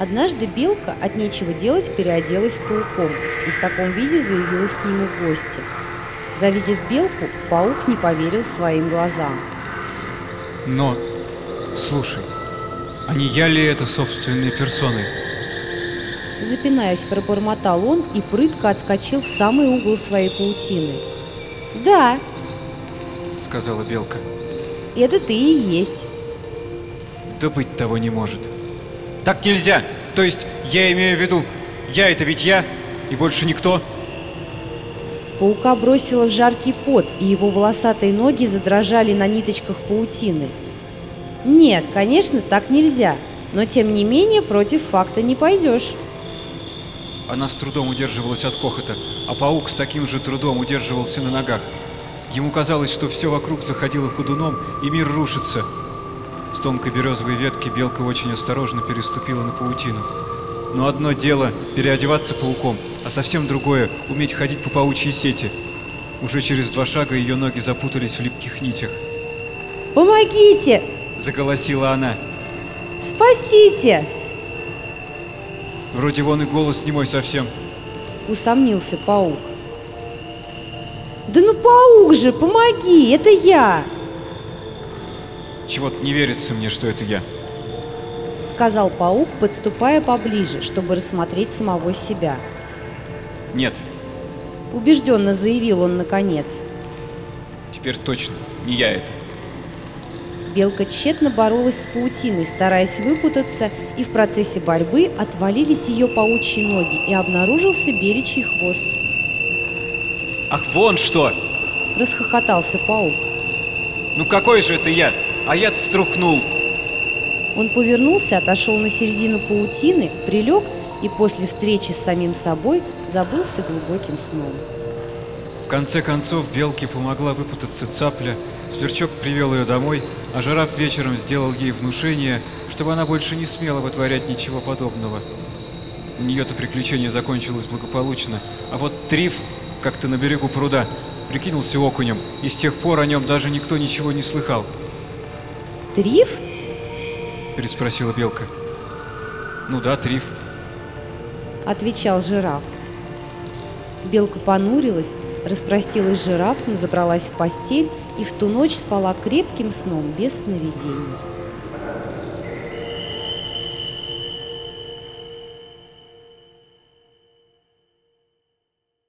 Однажды белка от нечего делать переоделась пауком и в таком виде заявилась к нему в гости. Завидев белку, паук не поверил своим глазам. Но, слушай, а не я ли это собственной персоной? Запинаясь, пробормотал он и прытко отскочил в самый угол своей паутины. «Да, Сказала белка. это ты и есть». Да быть того не может. Так нельзя! То есть, я имею в виду, я это ведь я, и больше никто. Паука бросило в жаркий пот, и его волосатые ноги задрожали на ниточках паутины. Нет, конечно, так нельзя, но тем не менее против факта не пойдешь. Она с трудом удерживалась от хохота, а паук с таким же трудом удерживался на ногах. Ему казалось, что все вокруг заходило ходуном, и мир рушится. С тонкой березовой ветки белка очень осторожно переступила на паутину. Но одно дело – переодеваться пауком, а совсем другое – уметь ходить по паучьей сети. Уже через два шага ее ноги запутались в липких нитях. «Помогите! Заголосила она. Спасите!» Вроде вон и голос не мой совсем. Усомнился паук. «Да ну паук же, помоги, это я!» Чего-то не верится мне, что это я. Сказал паук, подступая поближе, чтобы рассмотреть самого себя. Нет, Убежденно заявил он наконец. теперь точно, не я это. Белка тщетно боролась с паутиной, стараясь выпутаться, и в процессе борьбы отвалились ее паучьи ноги, и обнаружился беличий хвост. Ах, вон что! Расхохотался паук. Ну какой же это я? А я-то струхнул. Он повернулся, отошел на середину паутины, прилег и после встречи с самим собой забылся глубоким сном. В конце концов, Белке помогла выпутаться цапля, Сверчок привел ее домой, а Жираф вечером сделал ей внушение, чтобы она больше не смела вытворять ничего подобного. У нее-то приключение закончилось благополучно, а вот Триф, как-то на берегу пруда, прикинулся окунем, и с тех пор о нем даже никто ничего не слыхал, Триф? переспросила Белка. Ну да, Триф. Отвечал жираф. Белка понурилась, распростилась с жирафом, забралась в постель и в ту ночь спала крепким сном без сновидений.